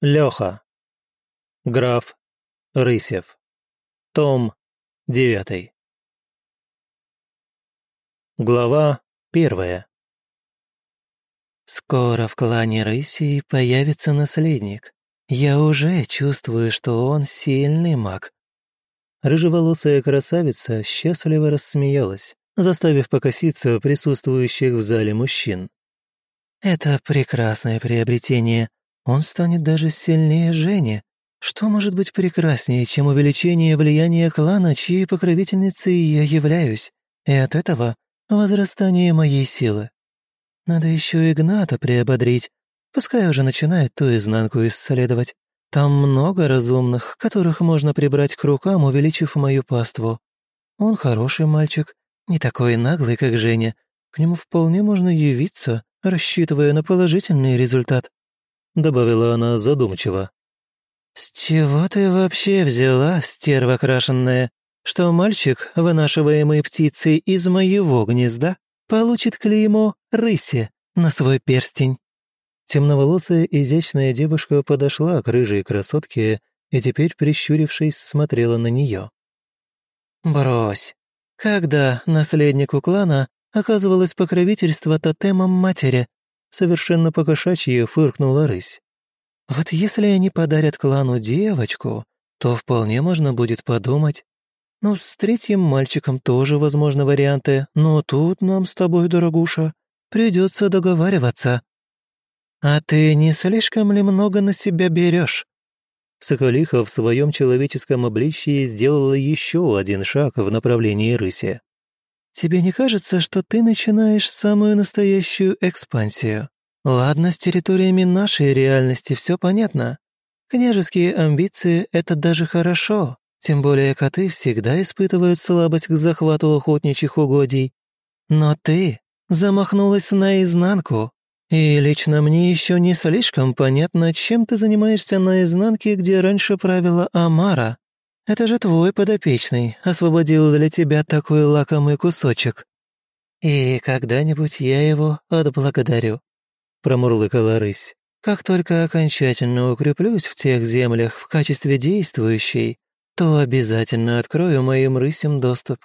Леха. Граф Рысев. Том 9. Глава первая. Скоро в клане Рысей появится наследник. Я уже чувствую, что он сильный маг. Рыжеволосая красавица счастливо рассмеялась, заставив покоситься присутствующих в зале мужчин. Это прекрасное приобретение, он станет даже сильнее Жени. Что может быть прекраснее, чем увеличение влияния клана, чьей покровительницей я являюсь, и от этого возрастание моей силы? Надо еще Игната приободрить, пускай уже начинает ту изнанку исследовать. Там много разумных, которых можно прибрать к рукам, увеличив мою паству. Он хороший мальчик, не такой наглый, как Женя. К нему вполне можно явиться, рассчитывая на положительный результат добавила она задумчиво. «С чего ты вообще взяла, стерва крашенная, что мальчик, вынашиваемый птицей из моего гнезда, получит клеймо «рыси» на свой перстень?» Темноволосая изящная девушка подошла к рыжей красотке и теперь, прищурившись, смотрела на нее. «Брось. Когда наследнику клана оказывалось покровительство тотемом матери, Совершенно покошачьи фыркнула рысь. «Вот если они подарят клану девочку, то вполне можно будет подумать. Ну, с третьим мальчиком тоже возможны варианты, но тут нам с тобой, дорогуша, придется договариваться». «А ты не слишком ли много на себя берешь?» Соколиха в своем человеческом обличии сделала еще один шаг в направлении рыси. Тебе не кажется, что ты начинаешь самую настоящую экспансию? Ладно, с территориями нашей реальности все понятно. Княжеские амбиции — это даже хорошо, тем более коты всегда испытывают слабость к захвату охотничьих угодий. Но ты замахнулась наизнанку, и лично мне еще не слишком понятно, чем ты занимаешься на изнанке, где раньше правила Амара. Это же твой подопечный освободил для тебя такой лакомый кусочек. И когда-нибудь я его отблагодарю», — промурлыкала рысь. «Как только окончательно укреплюсь в тех землях в качестве действующей, то обязательно открою моим рысям доступ.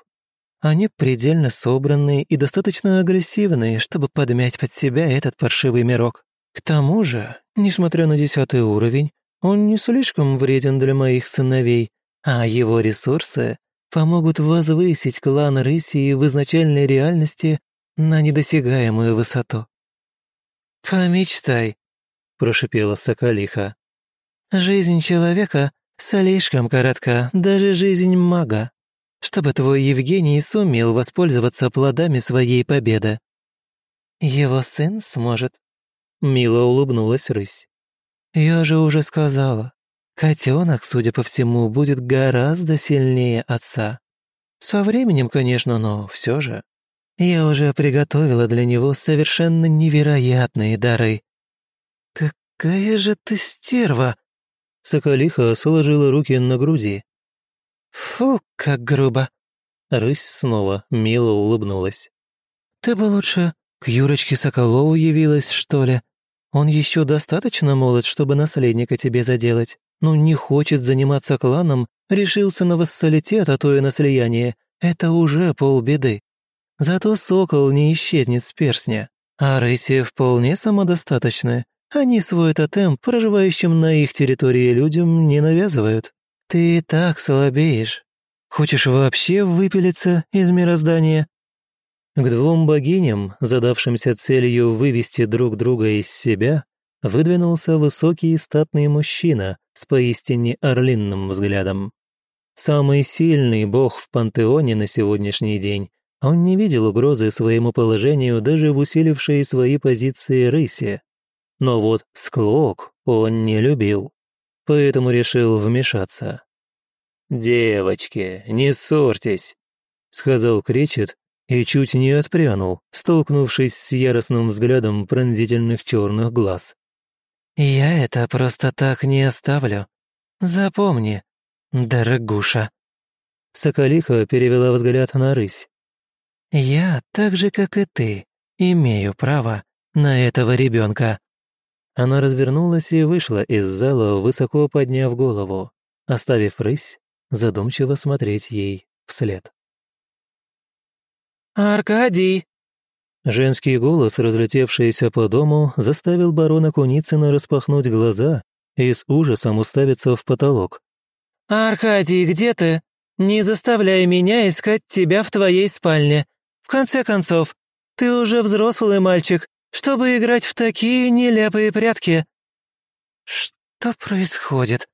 Они предельно собранные и достаточно агрессивные, чтобы подмять под себя этот паршивый мирок. К тому же, несмотря на десятый уровень, он не слишком вреден для моих сыновей, а его ресурсы помогут возвысить клан Рысии в изначальной реальности на недосягаемую высоту. «Помечтай», — прошипела Соколиха. «Жизнь человека слишком коротка, даже жизнь мага, чтобы твой Евгений сумел воспользоваться плодами своей победы. Его сын сможет», — мило улыбнулась рысь. «Я же уже сказала, Котенок, судя по всему, будет гораздо сильнее отца. Со временем, конечно, но все же. Я уже приготовила для него совершенно невероятные дары. «Какая же ты стерва!» Соколиха сложила руки на груди. «Фу, как грубо!» Рысь снова мило улыбнулась. «Ты бы лучше к Юрочке Соколову явилась, что ли? Он еще достаточно молод, чтобы наследника тебе заделать но не хочет заниматься кланом, решился на вассалитет, а то и на слияние. Это уже полбеды. Зато сокол не исчезнет с перстня. А рыси вполне самодостаточны. Они свой тотем проживающим на их территории людям не навязывают. Ты и так слабеешь. Хочешь вообще выпилиться из мироздания? К двум богиням, задавшимся целью вывести друг друга из себя, выдвинулся высокий и статный мужчина с поистине орлинным взглядом. Самый сильный бог в пантеоне на сегодняшний день, он не видел угрозы своему положению даже в усилившей свои позиции рысе. Но вот склок он не любил, поэтому решил вмешаться. «Девочки, не ссорьтесь», — сказал Кречет и чуть не отпрянул, столкнувшись с яростным взглядом пронзительных черных глаз. «Я это просто так не оставлю. Запомни, дорогуша». Соколиха перевела взгляд на рысь. «Я, так же, как и ты, имею право на этого ребенка. Она развернулась и вышла из зала, высоко подняв голову, оставив рысь задумчиво смотреть ей вслед. «Аркадий!» Женский голос, разлетевшийся по дому, заставил барона Куницына распахнуть глаза и с ужасом уставиться в потолок. «Аркадий, где ты? Не заставляй меня искать тебя в твоей спальне. В конце концов, ты уже взрослый мальчик, чтобы играть в такие нелепые прятки». «Что происходит?»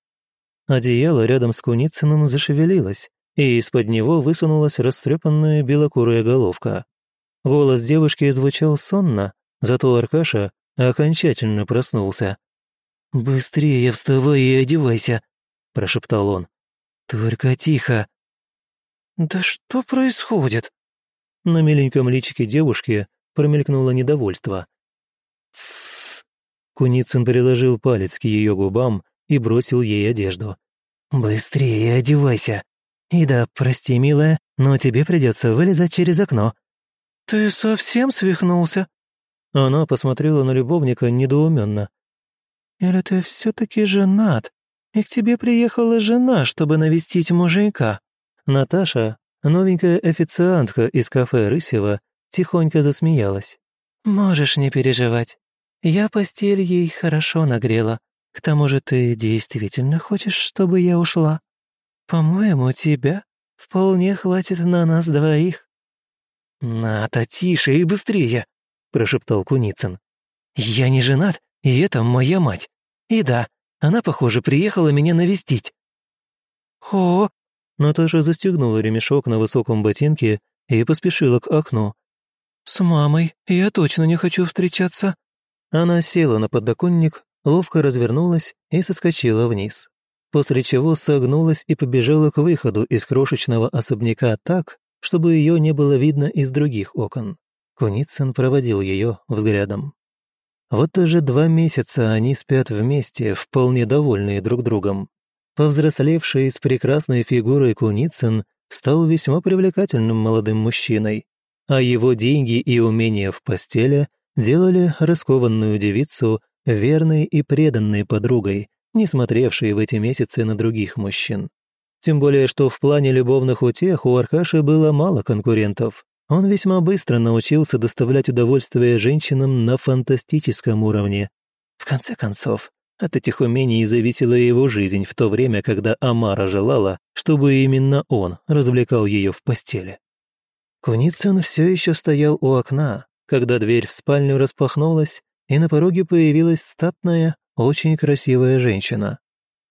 Одеяло рядом с Куницыным зашевелилось, и из-под него высунулась растрепанная белокурая головка. Голос девушки звучал сонно, зато Аркаша окончательно проснулся. «Быстрее вставай и одевайся», — прошептал он. «Только тихо». «Да что происходит?» На миленьком личике девушки промелькнуло недовольство. «Тссс!» Куницын приложил палец к ее губам и бросил ей одежду. «Быстрее одевайся!» «И да, прости, милая, но тебе придется вылезать через окно». «Ты совсем свихнулся?» Она посмотрела на любовника недоуменно. «Или ты все-таки женат, и к тебе приехала жена, чтобы навестить муженька?» Наташа, новенькая официантка из кафе Рысева, тихонько засмеялась. «Можешь не переживать. Я постель ей хорошо нагрела. К тому же ты действительно хочешь, чтобы я ушла?» «По-моему, тебя вполне хватит на нас двоих». «Ната, тише и быстрее!» – прошептал Куницын. «Я не женат, и это моя мать. И да, она, похоже, приехала меня навестить». «О!» Наташа застегнула ремешок на высоком ботинке и поспешила к окну. «С мамой я точно не хочу встречаться». Она села на подоконник, ловко развернулась и соскочила вниз после чего согнулась и побежала к выходу из крошечного особняка так, чтобы ее не было видно из других окон. Куницын проводил ее взглядом. Вот уже два месяца они спят вместе, вполне довольные друг другом. Повзрослевший с прекрасной фигурой Куницын стал весьма привлекательным молодым мужчиной, а его деньги и умения в постели делали раскованную девицу верной и преданной подругой, не смотревшие в эти месяцы на других мужчин. Тем более, что в плане любовных утех у Аркаши было мало конкурентов. Он весьма быстро научился доставлять удовольствие женщинам на фантастическом уровне. В конце концов, от этих умений зависела его жизнь в то время, когда Амара желала, чтобы именно он развлекал ее в постели. Куницын все еще стоял у окна, когда дверь в спальню распахнулась, и на пороге появилась статная, очень красивая женщина.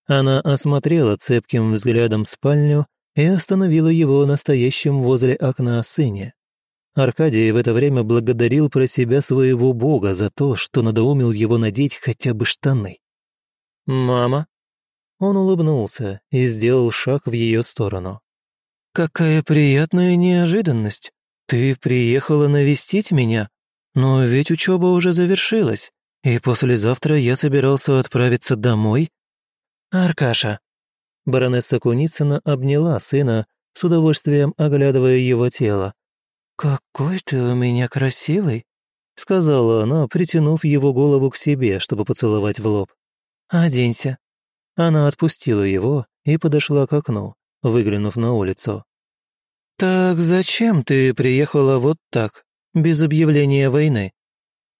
Она осмотрела цепким взглядом спальню и остановила его настоящим возле окна сыне. Аркадий в это время благодарил про себя своего бога за то, что надоумил его надеть хотя бы штаны. «Мама?» Он улыбнулся и сделал шаг в ее сторону. «Какая приятная неожиданность! Ты приехала навестить меня? Но ведь учеба уже завершилась. И послезавтра я собирался отправиться домой? Аркаша. Баронесса Куницына обняла сына, с удовольствием оглядывая его тело. «Какой ты у меня красивый!» — сказала она, притянув его голову к себе, чтобы поцеловать в лоб. «Оденься». Она отпустила его и подошла к окну, выглянув на улицу. «Так зачем ты приехала вот так, без объявления войны?»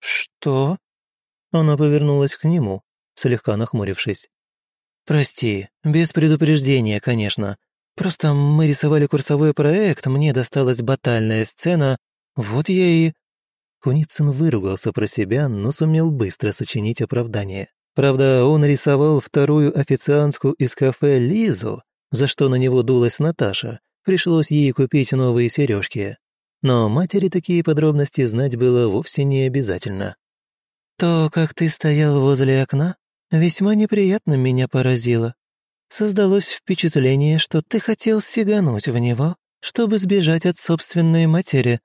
«Что?» Она повернулась к нему, слегка нахмурившись. «Прости, без предупреждения, конечно. Просто мы рисовали курсовой проект, мне досталась батальная сцена, вот я и...» Куницын выругался про себя, но сумел быстро сочинить оправдание. Правда, он рисовал вторую официантку из кафе Лизу, за что на него дулась Наташа. Пришлось ей купить новые сережки. Но матери такие подробности знать было вовсе не обязательно. То, как ты стоял возле окна, весьма неприятно меня поразило. Создалось впечатление, что ты хотел сигануть в него, чтобы сбежать от собственной матери»,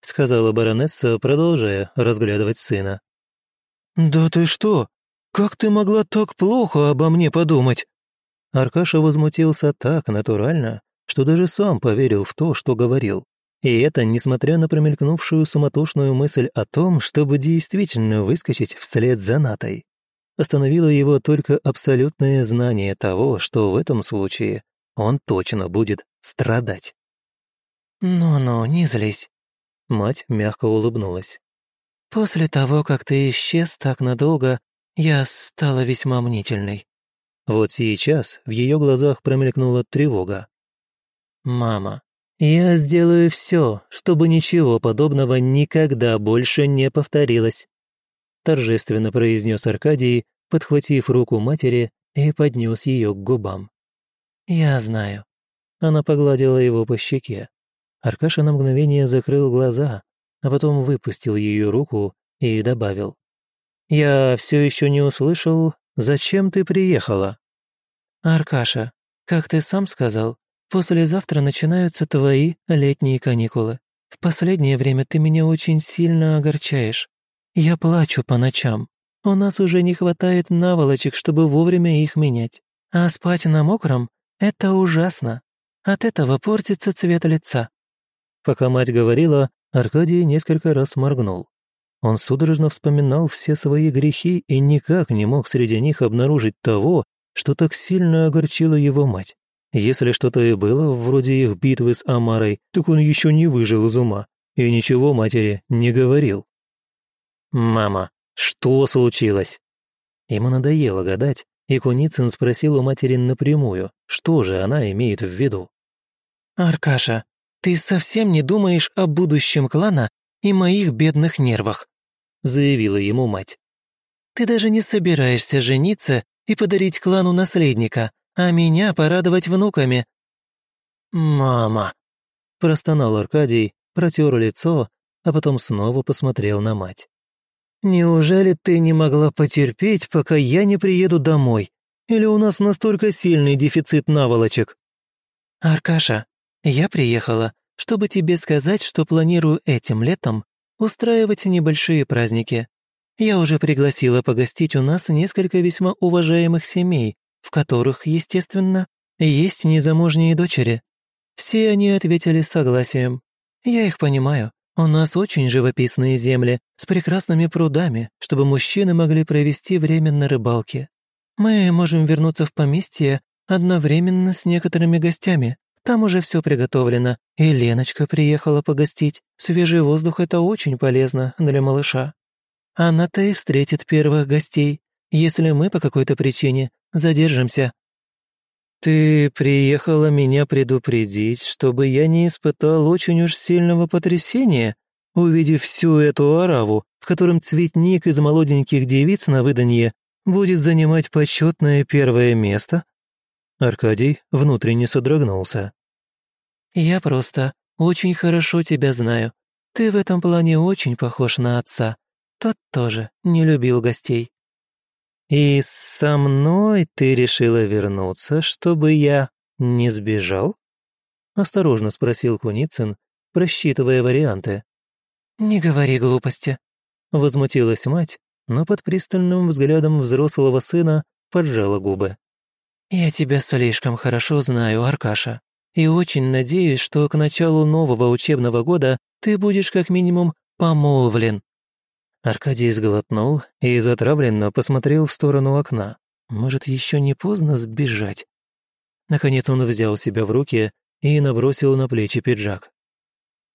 сказала баронесса, продолжая разглядывать сына. «Да ты что? Как ты могла так плохо обо мне подумать?» Аркаша возмутился так натурально, что даже сам поверил в то, что говорил. И это несмотря на промелькнувшую суматошную мысль о том, чтобы действительно выскочить вслед за Натой. Остановило его только абсолютное знание того, что в этом случае он точно будет страдать. «Ну-ну, не злись», — мать мягко улыбнулась. «После того, как ты исчез так надолго, я стала весьма мнительной». Вот сейчас в ее глазах промелькнула тревога. «Мама, я сделаю все, чтобы ничего подобного никогда больше не повторилось», торжественно произнес Аркадий, подхватив руку матери и поднес ее к губам. «Я знаю». Она погладила его по щеке. Аркаша на мгновение закрыл глаза, а потом выпустил ее руку и добавил. «Я все еще не услышал, зачем ты приехала?» «Аркаша, как ты сам сказал, послезавтра начинаются твои летние каникулы. В последнее время ты меня очень сильно огорчаешь. Я плачу по ночам. У нас уже не хватает наволочек, чтобы вовремя их менять. А спать на мокром — это ужасно. От этого портится цвет лица». Пока мать говорила, Аркадий несколько раз моргнул. Он судорожно вспоминал все свои грехи и никак не мог среди них обнаружить того, что так сильно огорчило его мать. Если что-то и было вроде их битвы с Амарой, так он еще не выжил из ума и ничего матери не говорил. «Мама, что случилось?» Ему надоело гадать, и Куницын спросил у матери напрямую, что же она имеет в виду. «Аркаша, ты совсем не думаешь о будущем клана и моих бедных нервах», заявила ему мать. «Ты даже не собираешься жениться и подарить клану наследника, а меня порадовать внуками». «Мама!» – простонал Аркадий, протер лицо, а потом снова посмотрел на мать. «Неужели ты не могла потерпеть, пока я не приеду домой? Или у нас настолько сильный дефицит наволочек?» «Аркаша, я приехала, чтобы тебе сказать, что планирую этим летом устраивать небольшие праздники. Я уже пригласила погостить у нас несколько весьма уважаемых семей, в которых, естественно, есть незамужние дочери. Все они ответили согласием. Я их понимаю. У нас очень живописные земли с прекрасными прудами, чтобы мужчины могли провести время на рыбалке. Мы можем вернуться в поместье одновременно с некоторыми гостями. Там уже все приготовлено, и Леночка приехала погостить. Свежий воздух — это очень полезно для малыша. Она-то и встретит первых гостей, если мы по какой-то причине задержимся. «Ты приехала меня предупредить, чтобы я не испытал очень уж сильного потрясения, увидев всю эту ораву, в котором цветник из молоденьких девиц на выданье будет занимать почетное первое место?» Аркадий внутренне содрогнулся. «Я просто очень хорошо тебя знаю. Ты в этом плане очень похож на отца. Тот тоже не любил гостей. «И со мной ты решила вернуться, чтобы я не сбежал?» Осторожно спросил Куницын, просчитывая варианты. «Не говори глупости», — возмутилась мать, но под пристальным взглядом взрослого сына поджала губы. «Я тебя слишком хорошо знаю, Аркаша, и очень надеюсь, что к началу нового учебного года ты будешь как минимум помолвлен Аркадий сглотнул и затравленно посмотрел в сторону окна. Может, еще не поздно сбежать? Наконец он взял себя в руки и набросил на плечи пиджак.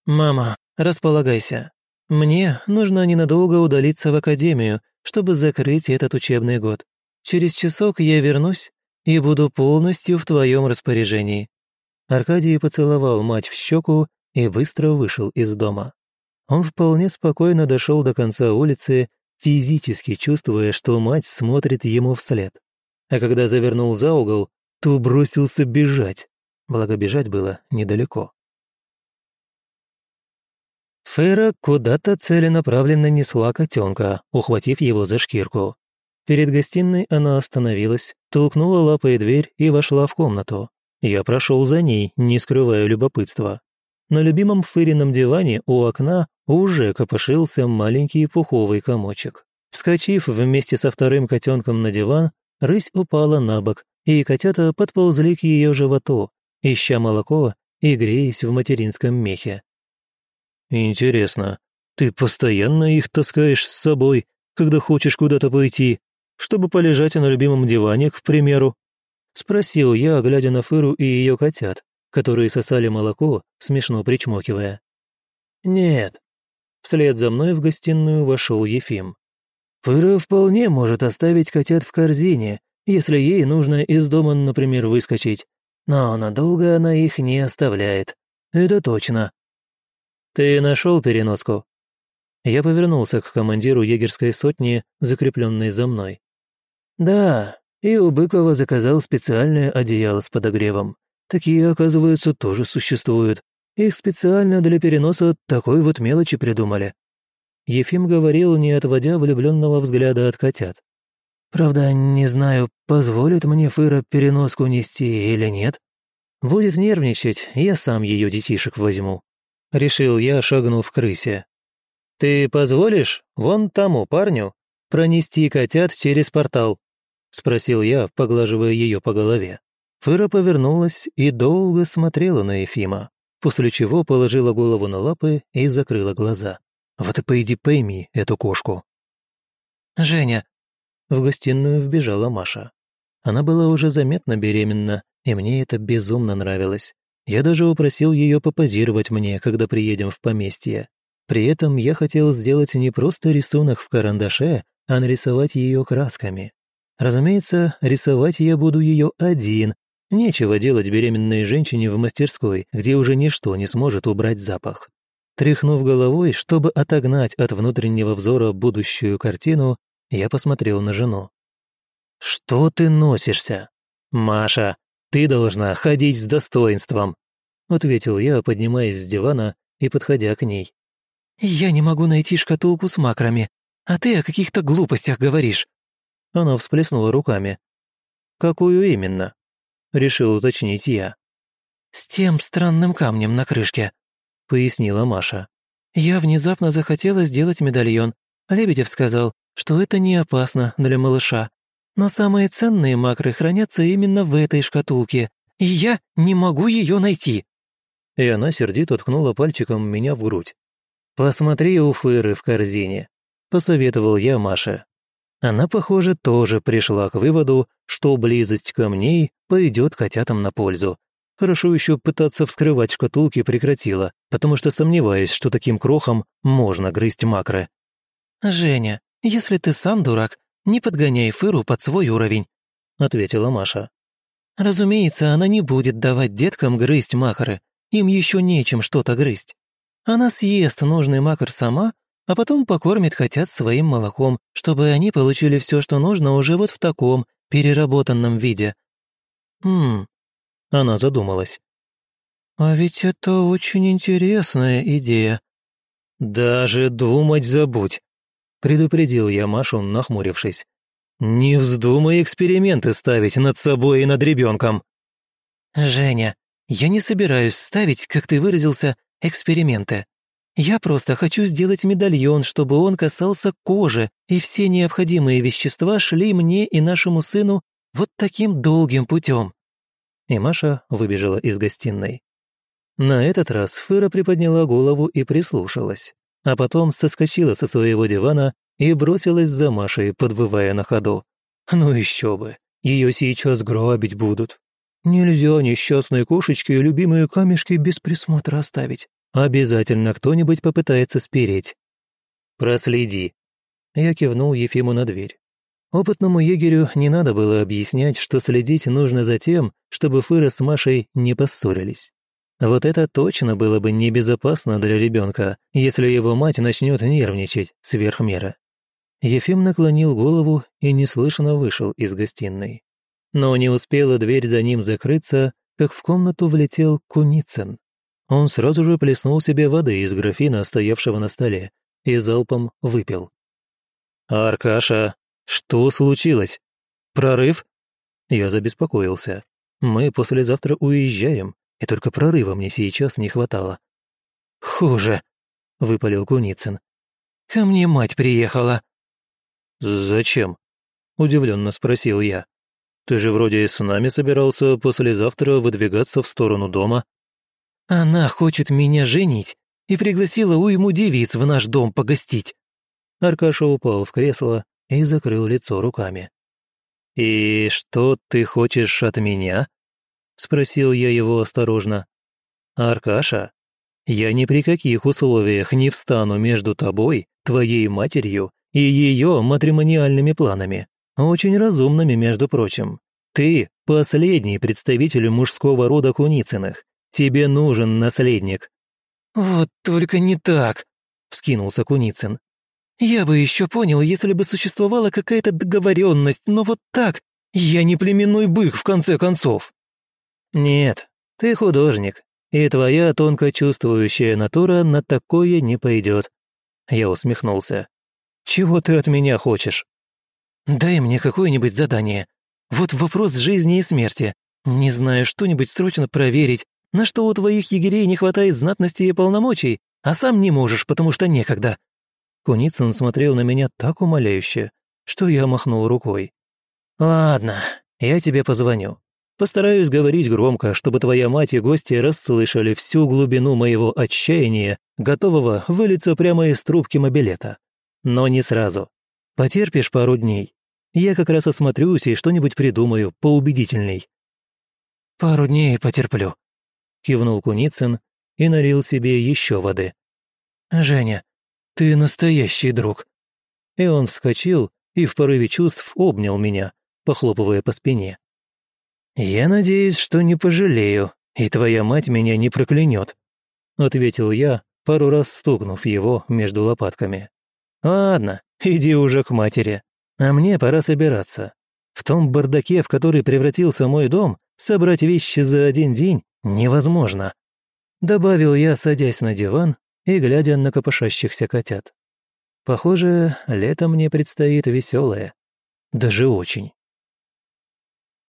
«Мама, располагайся. Мне нужно ненадолго удалиться в академию, чтобы закрыть этот учебный год. Через часок я вернусь и буду полностью в твоем распоряжении». Аркадий поцеловал мать в щеку и быстро вышел из дома. Он вполне спокойно дошел до конца улицы, физически чувствуя, что мать смотрит ему вслед. А когда завернул за угол, то бросился бежать. Благо бежать было недалеко. Фейра куда-то целенаправленно несла котенка, ухватив его за шкирку. Перед гостиной она остановилась, толкнула лапой дверь и вошла в комнату. Я прошел за ней, не скрывая любопытства. На любимом Фырином диване у окна уже копошился маленький пуховый комочек. Вскочив вместе со вторым котенком на диван, рысь упала на бок, и котята подползли к ее животу, ища молоко и греясь в материнском мехе. «Интересно, ты постоянно их таскаешь с собой, когда хочешь куда-то пойти?» чтобы полежать на любимом диване, к примеру?» Спросил я, глядя на Фыру и ее котят, которые сосали молоко, смешно причмокивая. «Нет». Вслед за мной в гостиную вошел Ефим. «Фыра вполне может оставить котят в корзине, если ей нужно из дома, например, выскочить. Но надолго она их не оставляет. Это точно». «Ты нашел переноску?» Я повернулся к командиру егерской сотни, закрепленной за мной. «Да, и у Быкова заказал специальное одеяло с подогревом. Такие, оказывается, тоже существуют. Их специально для переноса такой вот мелочи придумали». Ефим говорил, не отводя влюбленного взгляда от котят. «Правда, не знаю, позволит мне Фыра переноску нести или нет. Будет нервничать, я сам ее детишек возьму». Решил я, шагнув к крысе. «Ты позволишь вон тому парню пронести котят через портал?» — спросил я, поглаживая ее по голове. Фыра повернулась и долго смотрела на Ефима, после чего положила голову на лапы и закрыла глаза. Вот и пойди пойми эту кошку. «Женя!» В гостиную вбежала Маша. Она была уже заметно беременна, и мне это безумно нравилось. Я даже упросил ее попозировать мне, когда приедем в поместье. При этом я хотел сделать не просто рисунок в карандаше, а нарисовать ее красками. Разумеется, рисовать я буду ее один. Нечего делать беременной женщине в мастерской, где уже ничто не сможет убрать запах. Тряхнув головой, чтобы отогнать от внутреннего взора будущую картину, я посмотрел на жену. «Что ты носишься? Маша, ты должна ходить с достоинством», ответил я, поднимаясь с дивана и подходя к ней. «Я не могу найти шкатулку с макрами, а ты о каких-то глупостях говоришь», она всплеснула руками. «Какую именно?» — решил уточнить я. «С тем странным камнем на крышке», — пояснила Маша. «Я внезапно захотела сделать медальон. Лебедев сказал, что это не опасно для малыша. Но самые ценные макры хранятся именно в этой шкатулке, и я не могу ее найти». И она сердито ткнула пальчиком меня в грудь. «Посмотри у Фыры в корзине», — посоветовал я Маше. Она, похоже, тоже пришла к выводу, что близость камней пойдет котятам на пользу. Хорошо еще пытаться вскрывать шкатулки прекратила, потому что сомневаюсь, что таким крохом можно грызть макры. «Женя, если ты сам дурак, не подгоняй Фыру под свой уровень», — ответила Маша. «Разумеется, она не будет давать деткам грызть макры, им еще нечем что-то грызть. Она съест нужный макар сама, а потом покормит котят своим молоком, чтобы они получили все, что нужно уже вот в таком переработанном виде. Хм, она задумалась. А ведь это очень интересная идея. Даже думать забудь, предупредил я Машу, нахмурившись. Не вздумай эксперименты ставить над собой и над ребенком. Женя, я не собираюсь ставить, как ты выразился, эксперименты. Я просто хочу сделать медальон, чтобы он касался кожи, и все необходимые вещества шли мне и нашему сыну вот таким долгим путем». И Маша выбежала из гостиной. На этот раз Фыра приподняла голову и прислушалась, а потом соскочила со своего дивана и бросилась за Машей, подвывая на ходу. «Ну еще бы, ее сейчас грабить будут. Нельзя несчастной кошечке любимые камешки без присмотра оставить. Обязательно кто-нибудь попытается спереть. Проследи. Я кивнул Ефиму на дверь. Опытному егерю не надо было объяснять, что следить нужно за тем, чтобы Фыра с Машей не поссорились. Вот это точно было бы небезопасно для ребенка, если его мать начнет нервничать сверх меры. Ефим наклонил голову и неслышно вышел из гостиной. Но не успела дверь за ним закрыться, как в комнату влетел Куницын. Он сразу же плеснул себе воды из графина, стоявшего на столе, и залпом выпил. «Аркаша, что случилось? Прорыв?» Я забеспокоился. Мы послезавтра уезжаем, и только прорыва мне сейчас не хватало. «Хуже», — выпалил Куницын. «Ко мне мать приехала». «Зачем?» — удивленно спросил я. «Ты же вроде с нами собирался послезавтра выдвигаться в сторону дома». Она хочет меня женить и пригласила уйму девиц в наш дом погостить». Аркаша упал в кресло и закрыл лицо руками. «И что ты хочешь от меня?» — спросил я его осторожно. «Аркаша, я ни при каких условиях не встану между тобой, твоей матерью и ее матримониальными планами. Очень разумными, между прочим. Ты – последний представитель мужского рода Куницыных. Тебе нужен наследник». «Вот только не так», – вскинулся Куницын. «Я бы еще понял, если бы существовала какая-то договоренность, но вот так я не племенной бык, в конце концов». «Нет, ты художник, и твоя тонко чувствующая натура на такое не пойдет». Я усмехнулся. «Чего ты от меня хочешь?» «Дай мне какое-нибудь задание. Вот вопрос жизни и смерти. Не знаю, что-нибудь срочно проверить, на что у твоих егерей не хватает знатности и полномочий, а сам не можешь, потому что некогда». Куницын смотрел на меня так умоляюще, что я махнул рукой. «Ладно, я тебе позвоню. Постараюсь говорить громко, чтобы твоя мать и гости расслышали всю глубину моего отчаяния, готового вылиться прямо из трубки мобилета. Но не сразу. Потерпишь пару дней. Я как раз осмотрюсь и что-нибудь придумаю поубедительней». «Пару дней потерплю», — кивнул Куницын и налил себе еще воды. «Женя, ты настоящий друг». И он вскочил и в порыве чувств обнял меня, похлопывая по спине. «Я надеюсь, что не пожалею, и твоя мать меня не проклянет», — ответил я, пару раз стукнув его между лопатками. «Ладно, иди уже к матери, а мне пора собираться. В том бардаке, в который превратился мой дом, собрать вещи за один день невозможно», — добавил я, садясь на диван и глядя на копошащихся котят. «Похоже, лето мне предстоит веселое. Даже очень».